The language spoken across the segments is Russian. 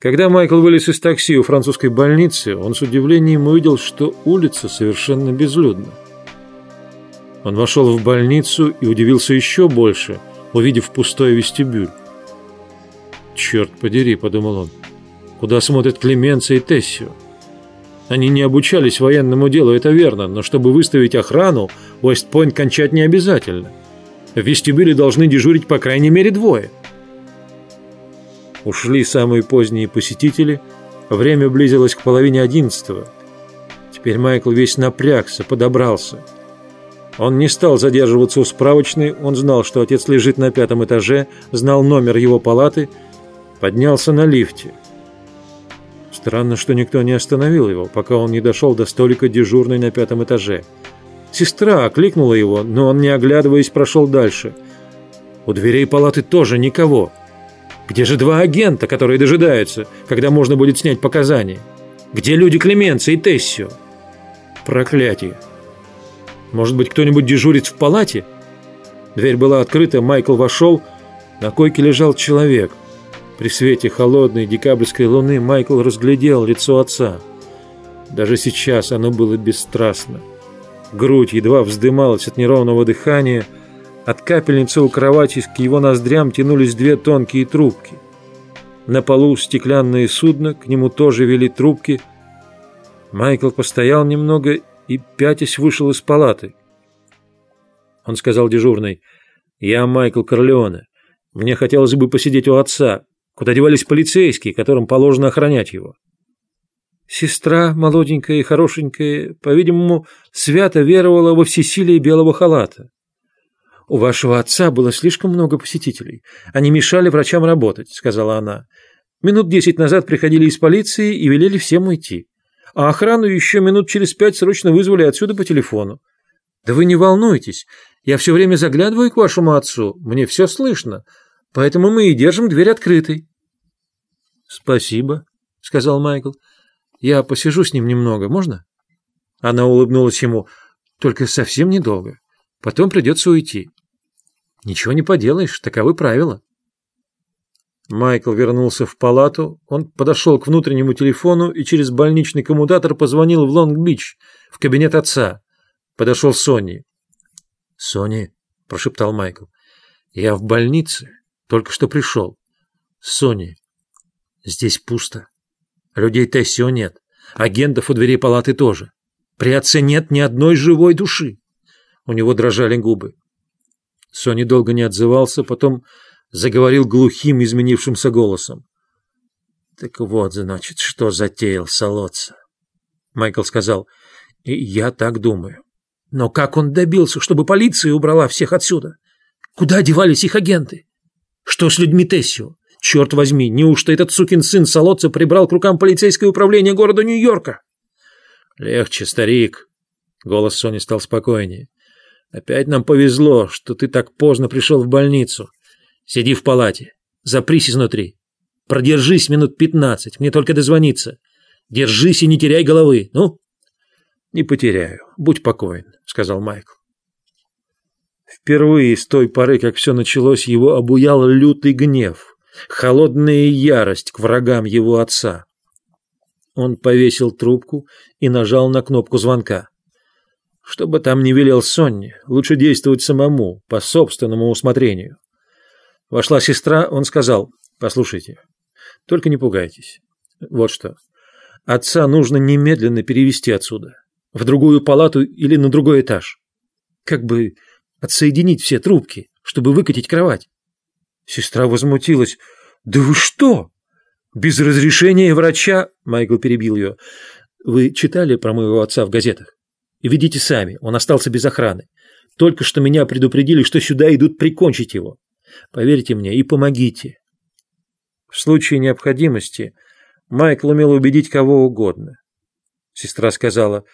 Когда Майкл вылез из такси у французской больницы, он с удивлением увидел, что улица совершенно безлюдна. Он вошел в больницу и удивился еще больше, увидев пустой вестибюль. «Черт подери», — подумал он, — «куда смотрят Клеменца и Тессио?» Они не обучались военному делу, это верно, но чтобы выставить охрану, Уэстпойнт кончать не обязательно. В вестибюле должны дежурить по крайней мере двое. Ушли самые поздние посетители, время близилось к половине одиннадцатого. Теперь Майкл весь напрягся, подобрался. Он не стал задерживаться у справочной, он знал, что отец лежит на пятом этаже, знал номер его палаты, поднялся на лифте. Странно, что никто не остановил его, пока он не дошел до столика дежурной на пятом этаже. Сестра окликнула его, но он, не оглядываясь, прошел дальше. У дверей палаты тоже никого. Где же два агента, которые дожидаются, когда можно будет снять показания? Где люди Клеменца и Тессио? Проклятие. Может быть, кто-нибудь дежурит в палате? Дверь была открыта, Майкл вошел. На койке лежал человек. При свете холодной декабрьской луны Майкл разглядел лицо отца. Даже сейчас оно было бесстрастно. Грудь едва вздымалась от неровного дыхания – от капельницы у кровати к его ноздрям тянулись две тонкие трубки. На полу стеклянное судно, к нему тоже вели трубки. Майкл постоял немного и, пятясь, вышел из палаты. Он сказал дежурной, «Я Майкл Корлеоне. Мне хотелось бы посидеть у отца. Куда девались полицейские, которым положено охранять его?» Сестра, молоденькая и хорошенькая, по-видимому, свято веровала во всесилие белого халата. «У вашего отца было слишком много посетителей. Они мешали врачам работать», — сказала она. «Минут десять назад приходили из полиции и велели всем уйти. А охрану еще минут через пять срочно вызвали отсюда по телефону. Да вы не волнуйтесь, я все время заглядываю к вашему отцу, мне все слышно, поэтому мы и держим дверь открытой». «Спасибо», — сказал Майкл. «Я посижу с ним немного, можно?» Она улыбнулась ему. «Только совсем недолго. Потом придется уйти». Ничего не поделаешь, таковы правила. Майкл вернулся в палату, он подошел к внутреннему телефону и через больничный коммутатор позвонил в Лонг-Бич, в кабинет отца. Подошел Сони. «Сони», — прошептал Майкл, — «я в больнице, только что пришел. Сони, здесь пусто. Людей Тессио нет, агентов у дверей палаты тоже. При отце нет ни одной живой души». У него дрожали губы. Сони долго не отзывался, потом заговорил глухим, изменившимся голосом. «Так вот, значит, что затеял Солоца?» Майкл сказал, «И я так думаю. Но как он добился, чтобы полиция убрала всех отсюда? Куда девались их агенты? Что с людьми Тессио? Черт возьми, неужто этот сукин сын Солоца прибрал к рукам полицейское управление города Нью-Йорка?» «Легче, старик», — голос Сони стал спокойнее. Опять нам повезло, что ты так поздно пришел в больницу. Сиди в палате. Запрись изнутри. Продержись минут пятнадцать, мне только дозвониться. Держись и не теряй головы, ну?» «Не потеряю. Будь покоен», — сказал Майкл. Впервые с той поры, как все началось, его обуял лютый гнев, холодная ярость к врагам его отца. Он повесил трубку и нажал на кнопку звонка. Что бы там ни велел Сонни, лучше действовать самому, по собственному усмотрению. Вошла сестра, он сказал, «Послушайте, только не пугайтесь. Вот что. Отца нужно немедленно перевести отсюда, в другую палату или на другой этаж. Как бы отсоединить все трубки, чтобы выкатить кровать». Сестра возмутилась. «Да вы что? Без разрешения врача?» Майкл перебил ее. «Вы читали про моего отца в газетах?» И видите сами, он остался без охраны. Только что меня предупредили, что сюда идут прикончить его. Поверьте мне и помогите. В случае необходимости Майкл умел убедить кого угодно. Сестра сказала,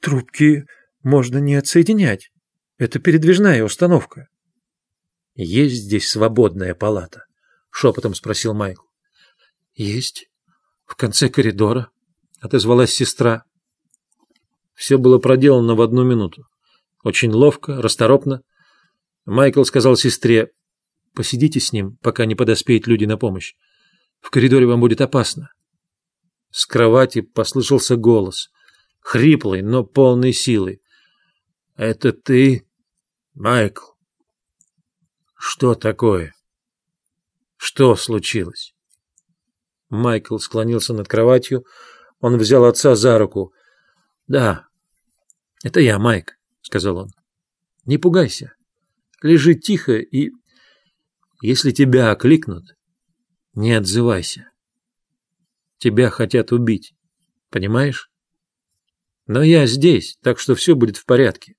трубки можно не отсоединять. Это передвижная установка. Есть здесь свободная палата? Шепотом спросил Майкл. Есть. В конце коридора, отозвалась сестра. Все было проделано в одну минуту. Очень ловко, расторопно. Майкл сказал сестре, «Посидите с ним, пока не подоспеют люди на помощь. В коридоре вам будет опасно. С кровати послышался голос, хриплый, но полный силы. «Это ты, Майкл?» «Что такое? Что случилось?» Майкл склонился над кроватью. Он взял отца за руку. «Да, это я, Майк», — сказал он. «Не пугайся. Лежи тихо и... Если тебя окликнут, не отзывайся. Тебя хотят убить, понимаешь? Но я здесь, так что все будет в порядке».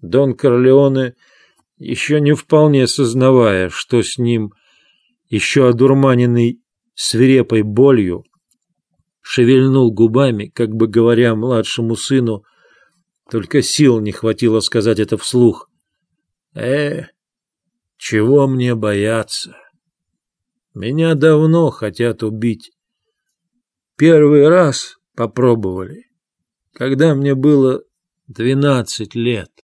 Дон Корлеоне, еще не вполне сознавая, что с ним, еще одурманенный свирепой болью, шевельнул губами, как бы говоря младшему сыну, только сил не хватило сказать это вслух. «Э, чего мне бояться? Меня давно хотят убить. Первый раз попробовали, когда мне было двенадцать лет».